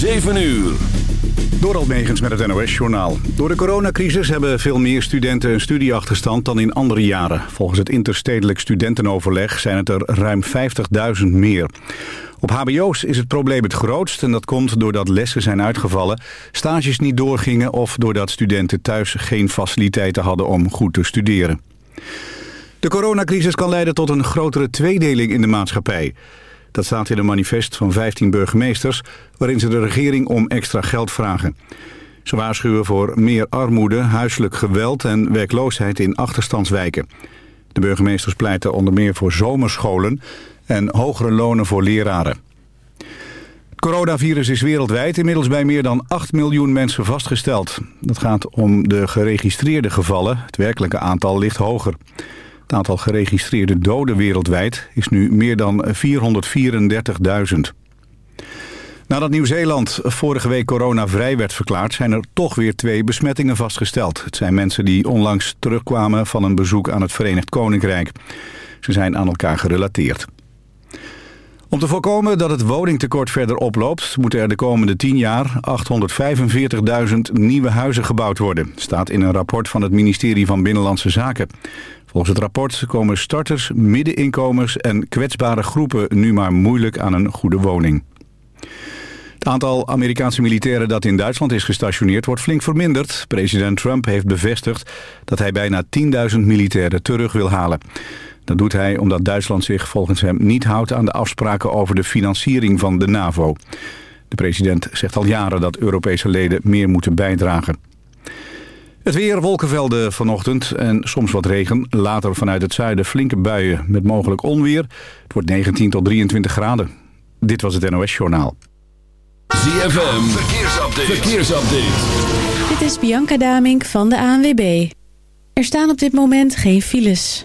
7 uur. Door Megens met het NOS-journaal. Door de coronacrisis hebben veel meer studenten een studieachterstand dan in andere jaren. Volgens het interstedelijk studentenoverleg zijn het er ruim 50.000 meer. Op hbo's is het probleem het grootst en dat komt doordat lessen zijn uitgevallen, stages niet doorgingen of doordat studenten thuis geen faciliteiten hadden om goed te studeren. De coronacrisis kan leiden tot een grotere tweedeling in de maatschappij. Dat staat in een manifest van 15 burgemeesters... waarin ze de regering om extra geld vragen. Ze waarschuwen voor meer armoede, huiselijk geweld en werkloosheid in achterstandswijken. De burgemeesters pleiten onder meer voor zomerscholen en hogere lonen voor leraren. Het coronavirus is wereldwijd inmiddels bij meer dan 8 miljoen mensen vastgesteld. Dat gaat om de geregistreerde gevallen. Het werkelijke aantal ligt hoger. Het aantal geregistreerde doden wereldwijd is nu meer dan 434.000. Nadat Nieuw-Zeeland vorige week coronavrij werd verklaard... zijn er toch weer twee besmettingen vastgesteld. Het zijn mensen die onlangs terugkwamen van een bezoek aan het Verenigd Koninkrijk. Ze zijn aan elkaar gerelateerd. Om te voorkomen dat het woningtekort verder oploopt... moeten er de komende 10 jaar 845.000 nieuwe huizen gebouwd worden. staat in een rapport van het ministerie van Binnenlandse Zaken. Volgens het rapport komen starters, middeninkomers en kwetsbare groepen... nu maar moeilijk aan een goede woning. Het aantal Amerikaanse militairen dat in Duitsland is gestationeerd wordt flink verminderd. President Trump heeft bevestigd dat hij bijna 10.000 militairen terug wil halen. Dat doet hij omdat Duitsland zich volgens hem niet houdt aan de afspraken over de financiering van de NAVO. De president zegt al jaren dat Europese leden meer moeten bijdragen. Het weer, wolkenvelden vanochtend en soms wat regen. Later vanuit het zuiden flinke buien met mogelijk onweer. Het wordt 19 tot 23 graden. Dit was het NOS Journaal. ZFM, verkeersupdate. verkeersupdate. Dit is Bianca Damink van de ANWB. Er staan op dit moment geen files.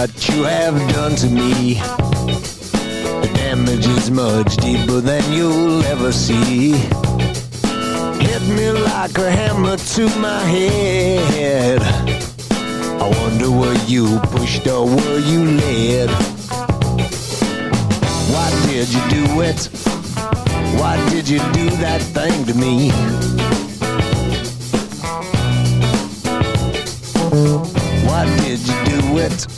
what you have done to me. The damage is much deeper than you'll ever see. Hit me like a hammer to my head. I wonder were you pushed or were you led? Why did you do it? Why did you do that thing to me? Why did you do it?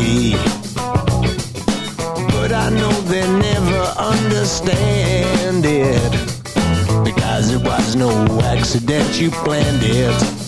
You planned it.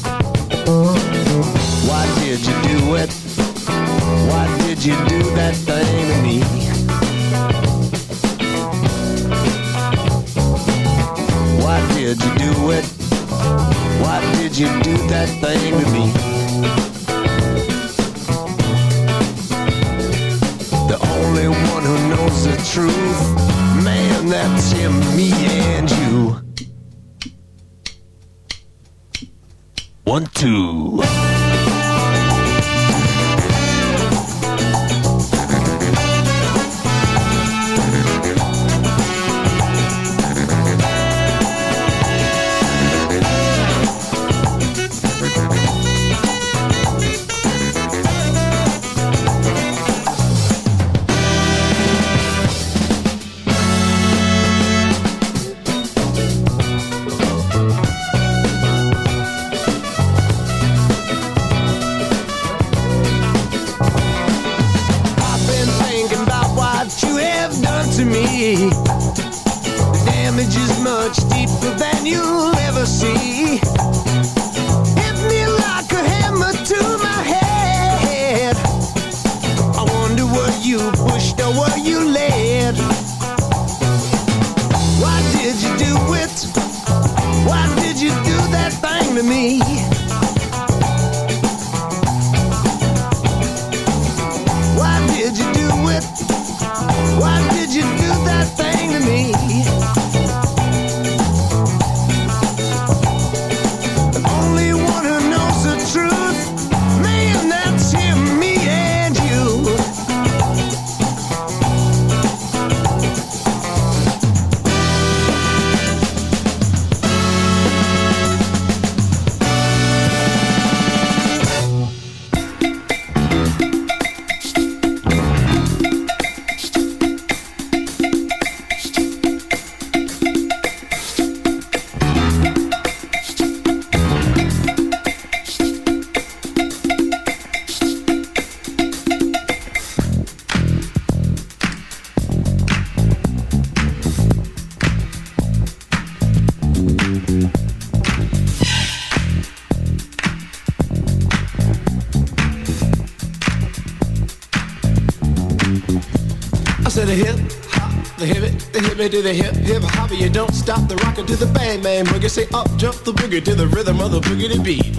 The hip hop, the hip the hip to the hip hip hop. You don't stop the rocker to the bang bang boogie. Say up jump the boogie to the rhythm of the boogie to beat.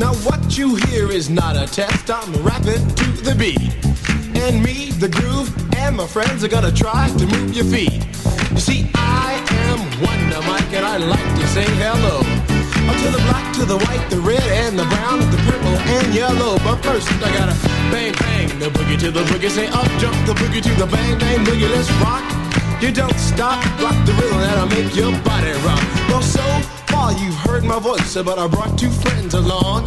Now what you hear is not a test. I'm rapping to the beat, and me, the groove, and my friends are gonna try to move your feet. You see, I am Wonder Mike, and I like to say hello. To the black, to the white, the red, and the brown, the purple, and yellow. But first, I gotta bang, bang, the boogie to the boogie. Say up, jump the boogie to the bang, bang, boogie. Let's rock. You don't stop, rock the rhythm that'll make your body rock. Well, so far you've heard my voice, but I brought two friends along.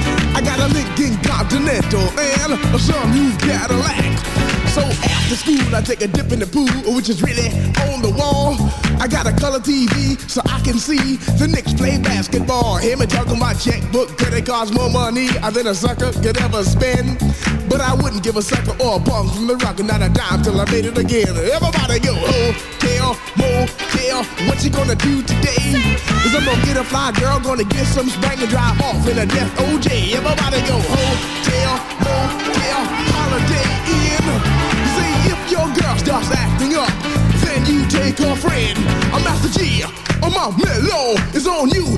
I got a Lincoln Continental and a some new Cadillac. So after school, I take a dip in the pool, which is really on the wall. I got a color TV so I can see the Knicks play basketball. Hear me talking my checkbook, credit cards more money than a sucker could ever spend. But I wouldn't give a sucker or a bum from the rock, not a dime till I made it again. Everybody go, oh, hotel, motel, what you gonna do today? Cause I'm gonna get a fly girl, gonna get some spring and drive off in a death OJ. Everybody go, hotel, motel, holiday in. See if your girl starts acting up, then you take her friend. I'm Master Gee, I'm my mellow, it's on you,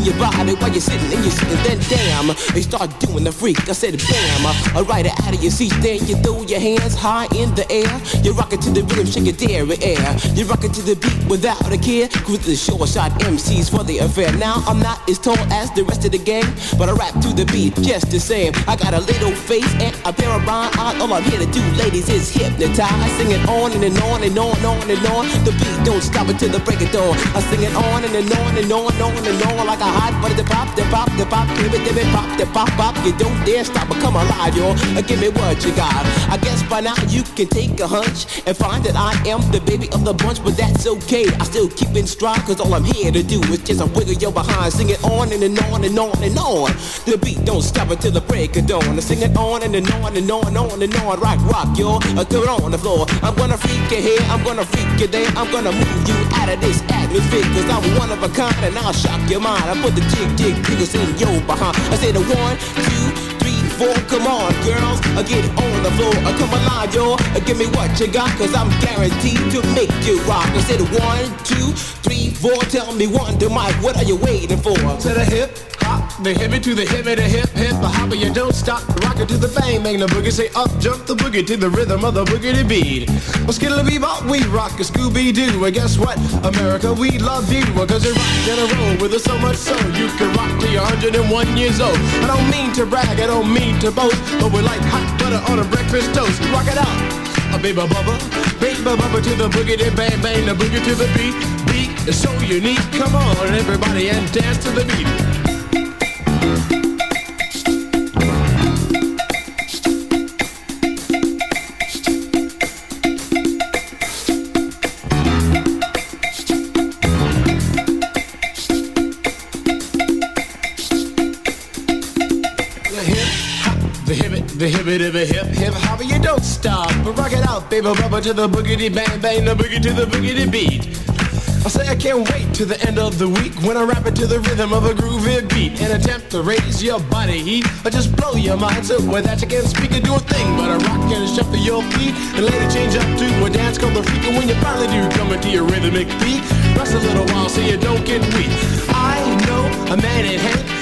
your body while you're sitting and you're sitting. Then damn, they start doing the freak. I said bam, ride it out of your seat. Then you throw your hands high in the air. You rock it to the rhythm, shake your dairy air. You rock it to the beat without a care. Cruise the short shot MCs for the affair. Now I'm not as tall as the rest of the gang, but I rap to the beat just the same. I got a little face and a pair of rhyme eyes. All I'm here to do, ladies, is hypnotize. Sing it on and, and on and on and on and on. The beat don't stop until the break of dawn. I sing it on and, and on and on and on and on like a hot butter. The pop, the pop, the pop, give it, give it, pop, the pop, pop. You don't dare stop or come alive, yo. Uh, Give me what you got. I guess by now you can take a hunch and find that I am the baby of the bunch, but that's okay. I still keep in stride, cause all I'm here to do is just a wiggle your behind. Sing it on and, and on and on and on. The beat don't stop until the break of dawn. I sing it on and, and on and on and on and on. Rock, rock, yo. Uh, throw it on the floor. I'm gonna freak you here, I'm gonna freak you there. I'm gonna move you out of this atmosphere, cause I'm one of a kind and I'll shock your mind. I put the jig, jig, jiggles in your behind. I say the one, two, Come on, girls, uh, get on the floor. Uh, come alive, yo. Uh, give me what you got, cause I'm guaranteed to make you rock. I said one, two, three, four. Tell me one, to Mike, what are you waiting for? To the hip hop, the hip to the hip, the hip hip, the hopper, you don't stop. Rock it to the bang bang, the boogie. Say up, jump the boogie to the rhythm of the boogie to beat. Well, skittle bebop, we rock a Scooby Doo. And guess what? America, we love you. Cause you rock in a row with us so much so you can rock till you're 101 years old. I don't mean to brag, I don't mean to boast, but we're like hot butter on a breakfast toast. Rock it out. A baby bubba, baby bubba to the boogie, then bang bang, the boogie to the beat. Beat is so unique. Come on, everybody, and dance to the beat. The hip it, the hip hip hip hop, you don't stop. But rock it out, baby, bubba to the boogity bang bang, the boogie to the boogity beat. I say I can't wait to the end of the week when I rap it to the rhythm of a groovy beat and attempt to raise your body heat or just blow your mind so with that you can't speak and do a thing but a rock and shuffle your feet and later change up to a dance called the freak and when you finally do come into your rhythmic beat rest a little while so you don't get weak. I know a man in Hank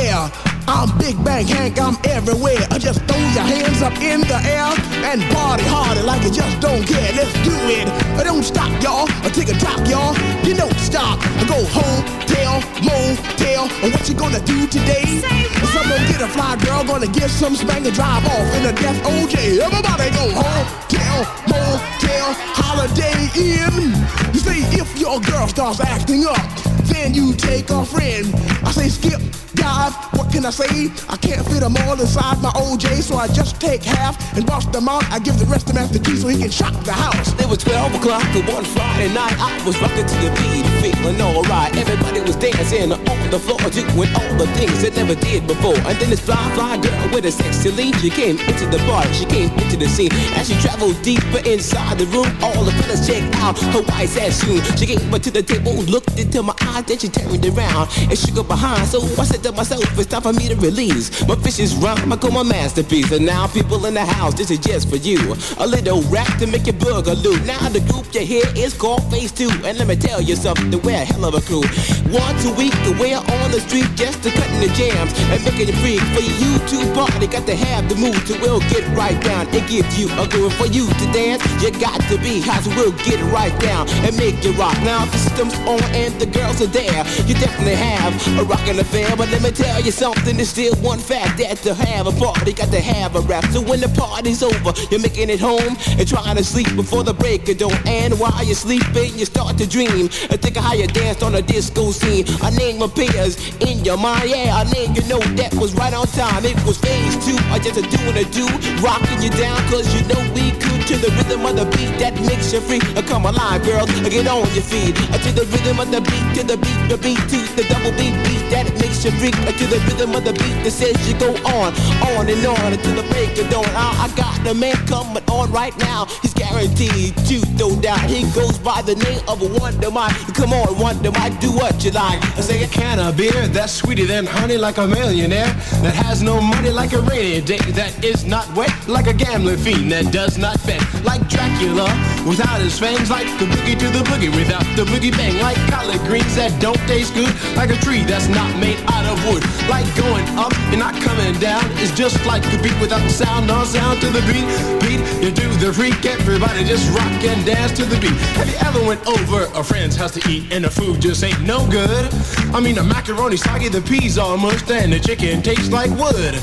I'm Big Bank Hank, I'm everywhere. I just throw your hands up in the air and party harder like you just don't care. Let's do it. I don't stop, y'all. I take a drop, y'all. You don't stop. I go home, tell, motel. What you gonna do today? Someone get a fly girl, gonna get some spank and drive off in a death OJ. Everybody go home, tell, motel, holiday in. You say if your girl starts acting up, then you take a friend. I say skip, dive, what can I say? I can't fit them all inside my OJ, so I just take half and bust them out. I give the rest to Master Gee so he can shock the house. It was 12 o'clock on one Friday night. I was rocking to the beat, feeling alright. Everybody was dancing on the floor, doing all the things they never did before. And then this fly, fly girl with a sexy lean, she came into the bar, she came into the scene. As she traveled deeper inside the room, all the fellas checked out her white ass soon. She came up to the table, looked into my eyes, then she turned around and shook her behind. So I said to myself, it's time for me to release my vicious rhyme. I call my masterpiece. And now people in the house, this is just for you. A little rap to make your boogaloo. Now the group you hear is called Phase 2. And let me tell you something, we're a hell of a crew. Once a week, we're on the street just to cutting the jams and making it free. For you to party, got to have the mood to will get right down and give you a groove. For you to dance, you got to be hot, so we'll get right down and make you rock. Now the system's on and the girls are there. You definitely have a rockin' affair, but let me tell you something. There's still one fact that to have a party, got to have a rap. So when the party's over, you're making it home and trying to sleep before the break of dawn. And while you're sleeping, you start to dream and think of how you danced on a disco scene. A name appears in your mind, yeah, a name you know that was right on time. It was phase two, I just a doing a do, rocking you down, cause you know we could to the rhythm of the beat that makes you free. Uh, Come alive, girls, uh, get on your feet. Uh, To the rhythm of the beat, to the beat, the beat, to the double beat beat that makes you freak. To the rhythm of the beat that says you go on, on and on until the break of dawn. I, I got the man coming on right now. He's guaranteed to throw down. He goes by the name of a Wonder Mike. Come on, Wonder Mike, do what you like. I say a can of beer that's sweeter than honey like a millionaire that has no money like a rainy day that is not wet like a gambling fiend that does not bet like Dracula without his fangs like the boogie to the boogie without the boogie bang like collard greens that don't taste good like a tree that's not made out of wood like going up and not coming down is just like a beat without the sound no sound to the beat beat you do the freak everybody just rock and dance to the beat. Have you ever went over a friend's house to eat and the food just ain't no good? I mean the macaroni soggy the peas mushed and the chicken tastes like wood.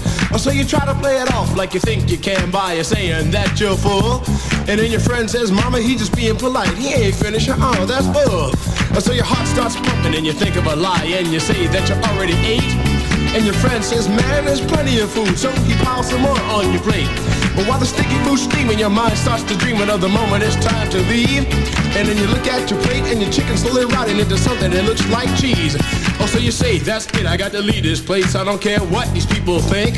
So you try to play it off like you think you can by saying that you're full. And then your friend says mama he just being polite. He ain't finished. Oh that's bull. So your heart starts pumping and you think of a lie and you say that you already ate. And your friend says, man, there's plenty of food, so he piles some more on your plate. But while the sticky food's steaming, your mind starts to dreaming of the moment. It's time to leave. And then you look at your plate and your chicken's slowly rotting into something that looks like cheese. Oh, so you say, that's it, I got to leave this place. I don't care what these people think.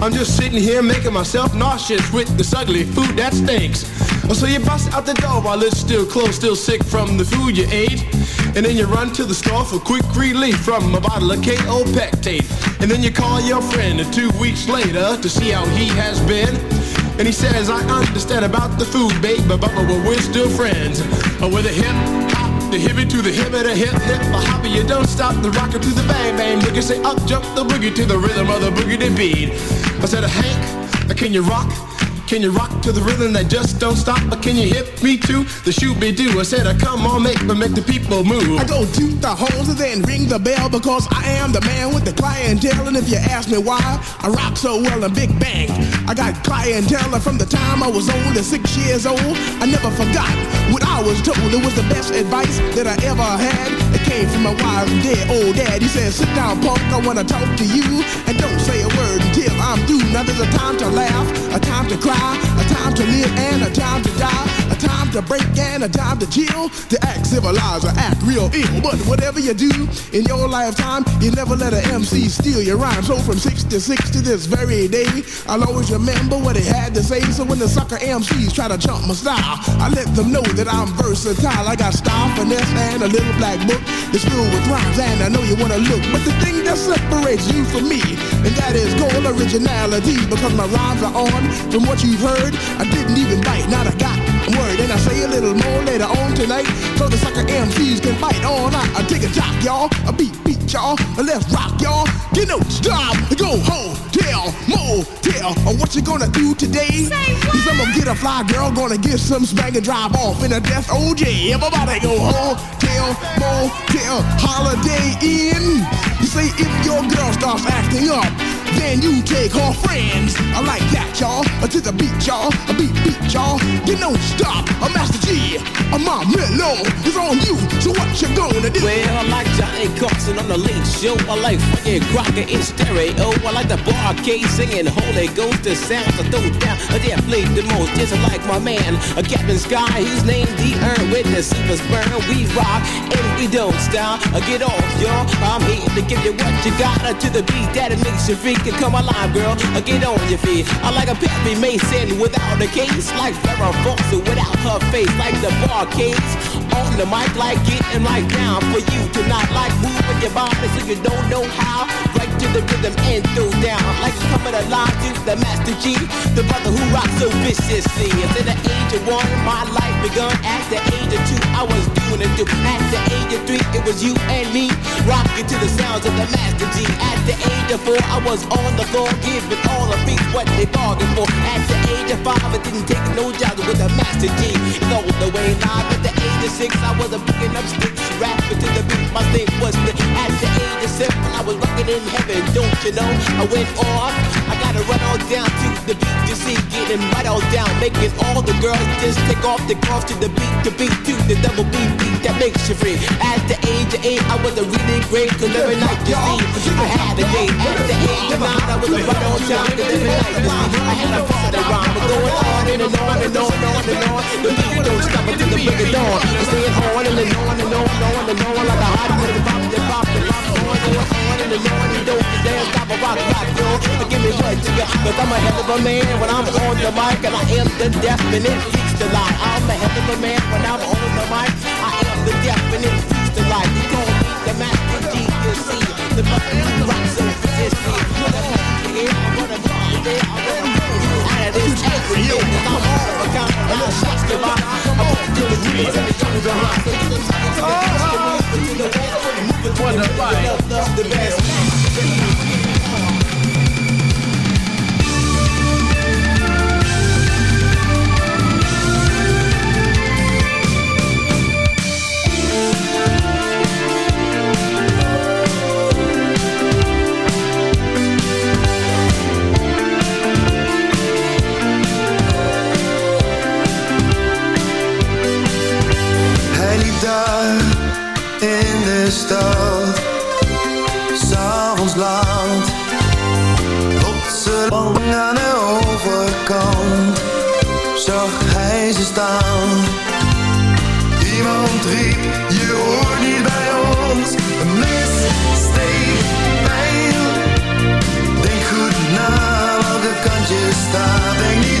I'm just sitting here making myself nauseous with this ugly food that stinks. So you bust out the door while it's still closed, still sick from the food you ate. And then you run to the store for quick relief from a bottle of Kaopectate. And then you call your friend two weeks later to see how he has been. And he says, I understand about the food, babe, but, but but we're still friends. Uh, With a hip the hippie to the hip, the hip hip, a hopper, you don't stop the rocker to the bang bang boogie. Say up jump the boogie to the rhythm of the boogie to beat. I said, Hank, can you rock? Can you rock to the rhythm that just don't stop? But can you hit me to the shoot be do? I said, uh, come on, make but make the people move. I go toot the horns and then ring the bell because I am the man with the clientele. And if you ask me why I rock so well in Big Bang, I got clientele from the time I was only six years old. I never forgot what I was told. It was the best advice that I ever had. It came from my wise and dead old dad. He said, sit down, punk, I wanna talk to you. And don't say a word until I'm through. Now there's a time to laugh, a time to cry, a time to live and a time to die. A time to break and a time to chill. To act civilized or act real ill. But whatever you do in your lifetime, you never let an MC steal your rhyme. So from 66 to this very day, I'll always remember what he had to say. So when the sucker MCs try to jump my style, I let them know that I'm versatile. I got style, finesse, and a little black book that's filled with rhymes. And I know you wanna look, but the thing that separates you from me, and that is gold originality. Because my rhymes are on from what you've heard. I didn't even bite, not a got word. And I say a little more later on tonight, so the sucker MCs can bite all night. I take a jock, y'all, a beat, beat, y'all, and let's rock, y'all. Get no stop, go home, tell, motel, or uh, what you gonna do today? Cause I'm gonna get a fly girl, gonna get some spank and drive off in a death OJ. Everybody go home, tell, motel, holiday in. You say if your girl starts acting up, then you take her friends. I like that, y'all. To the beat, y'all. A beat, beat, y'all. You don't stop. A Master Gee. A Mom Mellow is on you. So what you gonna do? Well, I like Johnny Carson on the late show. I like Frankie Crocker in stereo. I like the Bar-Kays singing Holy Ghost. The sounds I throw down. I dare the most. Just like my man, a Captain Sky. He's named D. Earn with the silver spurn. We rock and we don't stop. Uh, Get off, y'all. I'm here to give you what you got to the beat that it makes you freak. And come alive, girl. Uh, Get on your feet. I like a Perry Mason without a case. Like Farrah Fawcett without her face. Like the bar case on the mic. Like getting right down for you to not like moving your body so you don't know how. To the rhythm and throw down. Like coming alive to the Master Gee. The brother who rocks so viciously. At the age of one, my life begun. At the age of two, I was doing it too. At the age of three, it was you and me. Rocking to the sounds of the Master Gee. At the age of four, I was on the floor giving all the beats what they bargained for. At the age of five, I didn't take no jobs with the Master Gee. All the way live. At the age of six, I was picking up sticks, rapping to the beat. My thing was lit. At the age of seven, I was rocking in heaven. Don't you know? I went off. I gotta run all down to the beat to see, getting right all down, making all the girls just take off the cross to the beat, the beat to the double beat beat that makes you free. At the age of eight, I was a really great, cause every night you see, I had a date. At the age of nine, I was a right on time, cause every night you see, I had a party rhyme, but going on and on and on and on and on. The beat don't stop until the break of dawn. Staying on and on and on and on and on like a hot pop, the pop, the pop, on on and on and on. Dance, stop, a rock, rock, yo. Give me what you got, cause I'm a hell of a man when I'm on the mic and I am the definite feast of life. I'm a hell of a man when I'm on the mic. I am the definite feast of life. You gon' be the master Gee, you see. The fucking rock so resistant. The I'm gonna be there, I'm gonna be out of this every day. Cause I'm all of a kind, and I'm shots to my I walk to the trees and the guns are hot. So to the top, in de stad, s'avonds laat. Op z'n lang aan de overkant zag hij ze staan. Iemand riep, je hoort niet bij ons. Een mis steekt pijn. Denk goed na welke kant je staat. Denk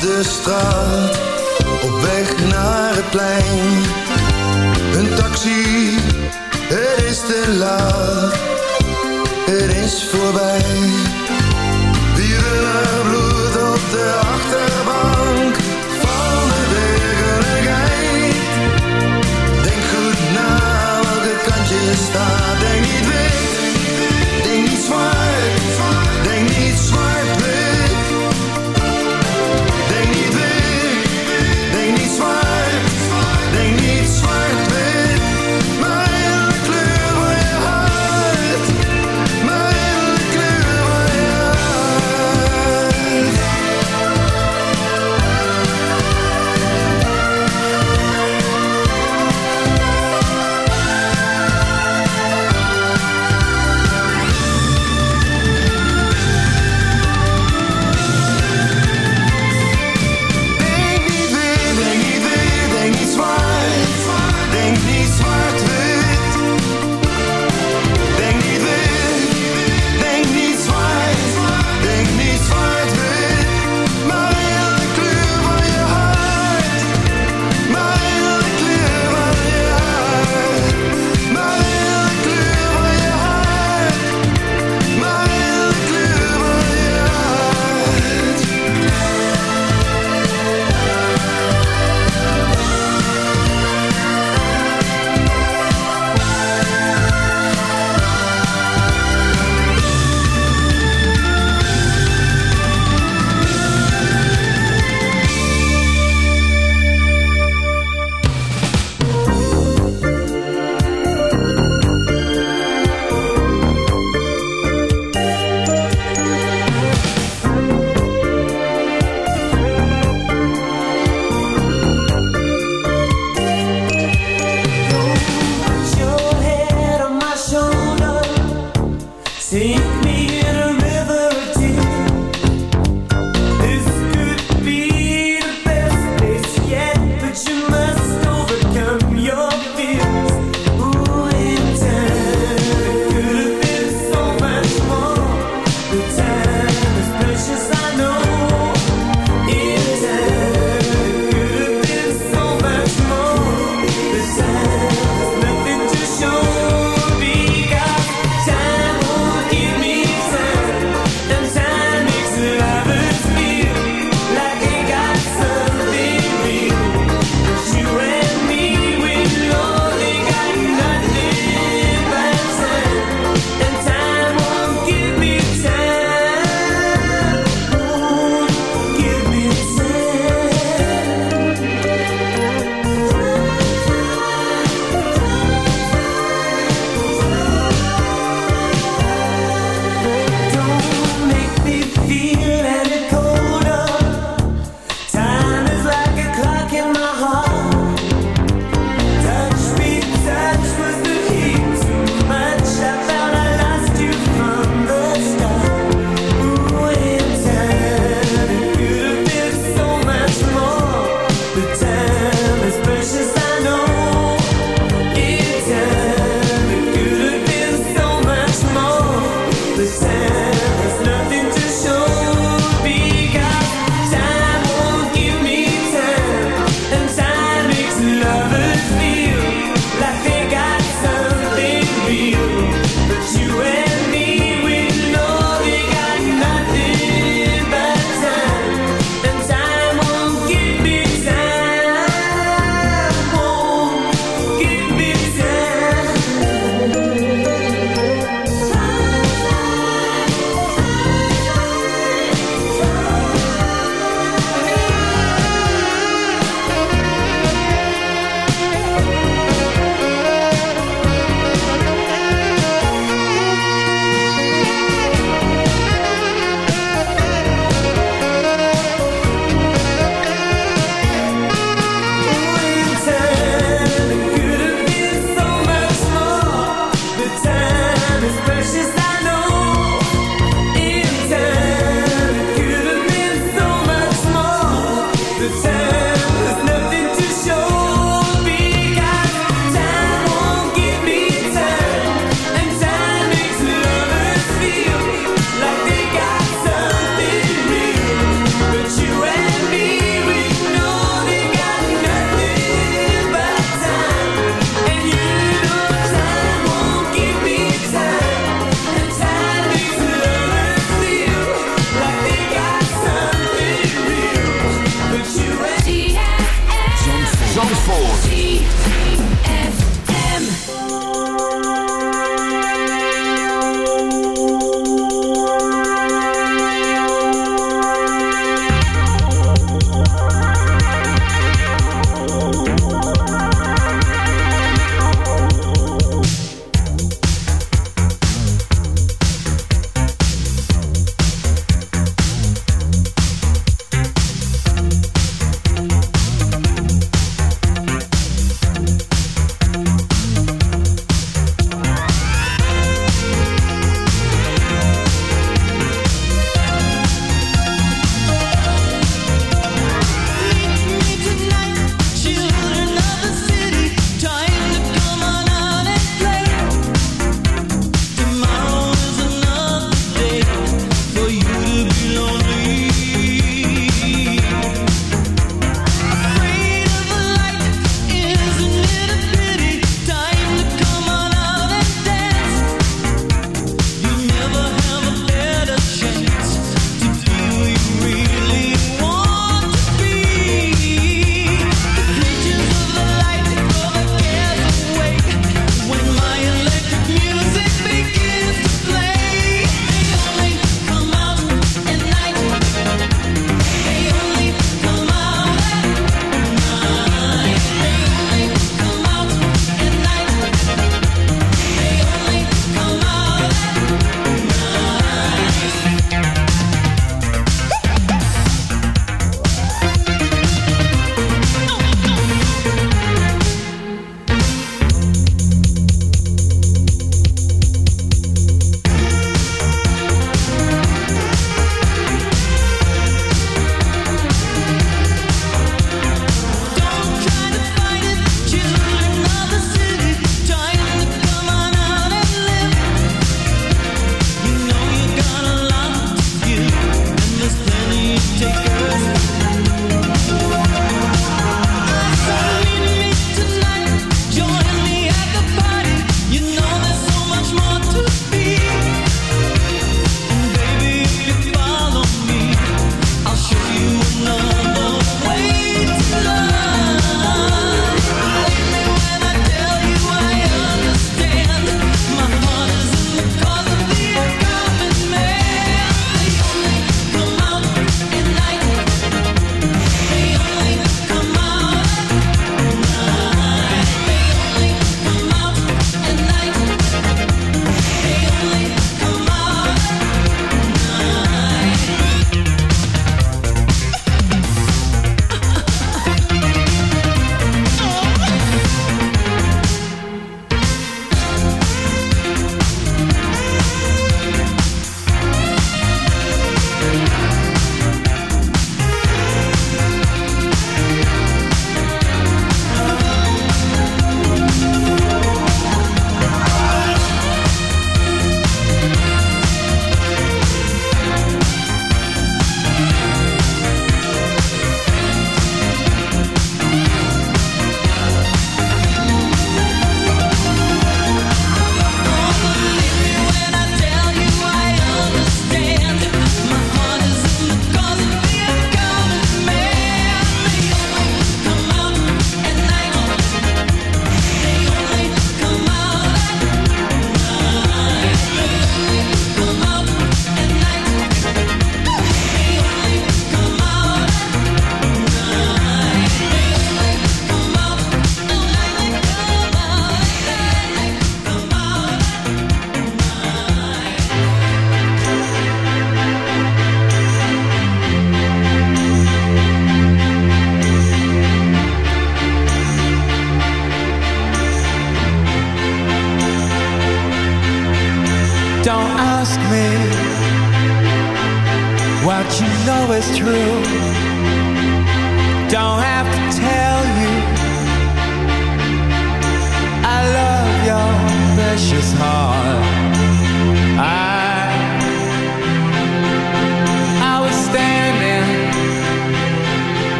de straat, op weg naar het plein. Een taxi, het is te laat, het is voorbij. Die bloed op de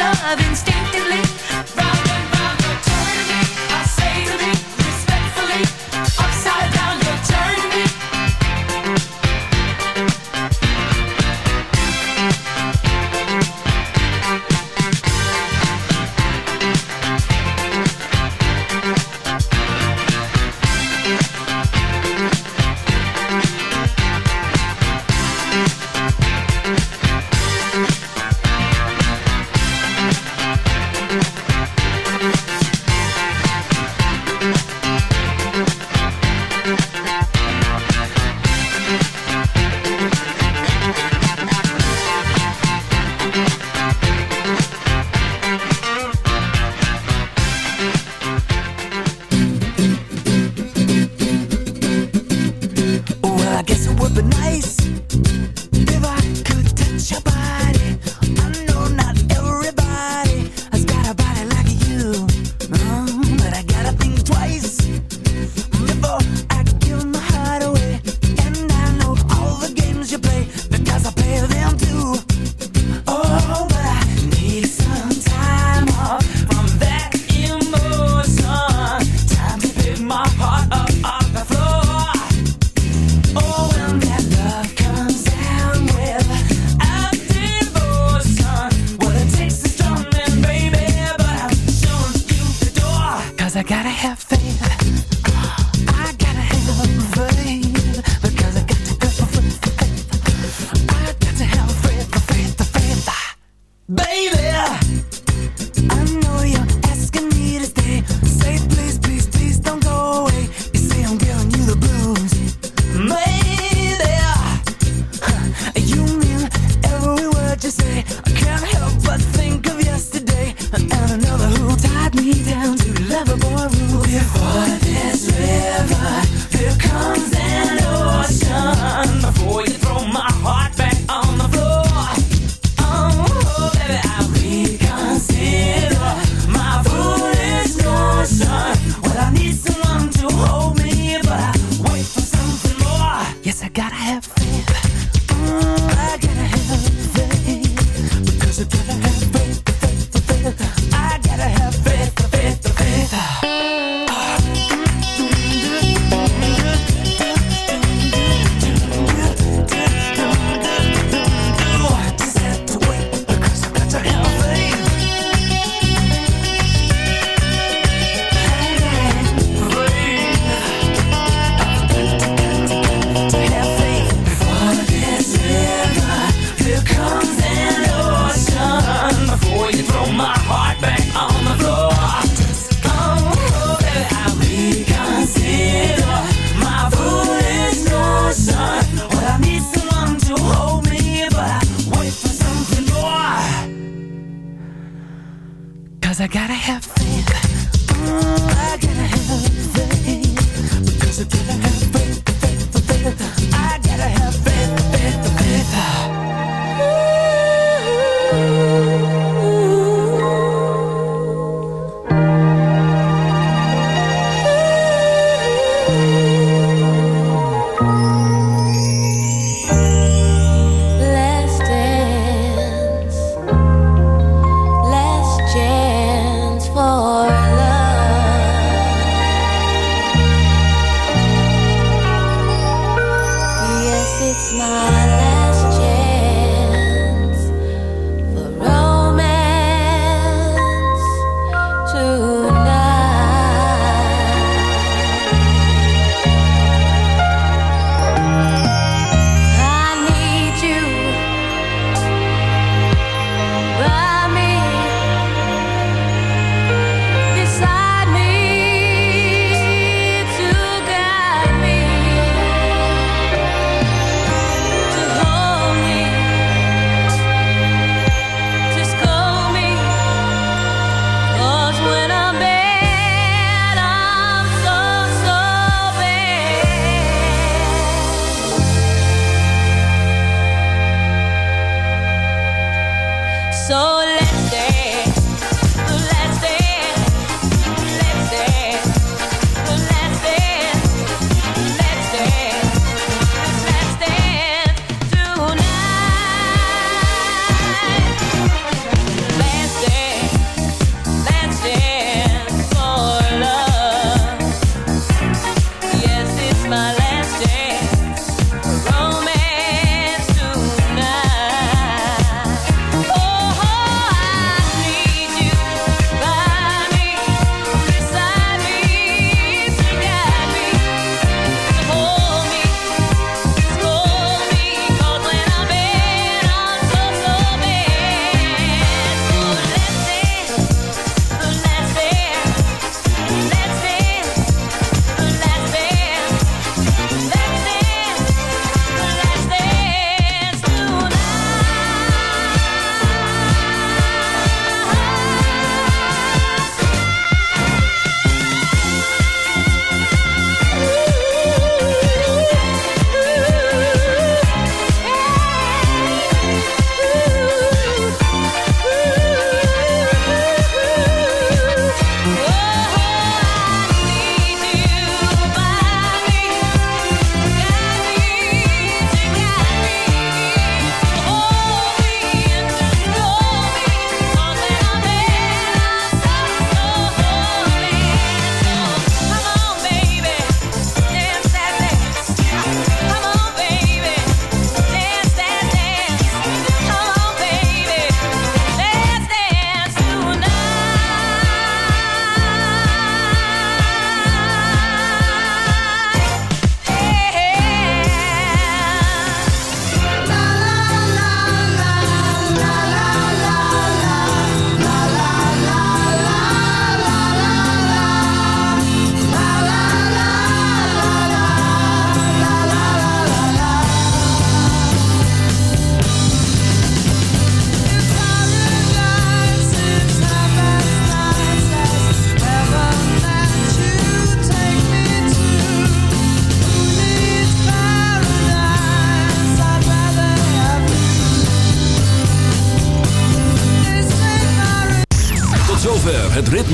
love instinctively. Round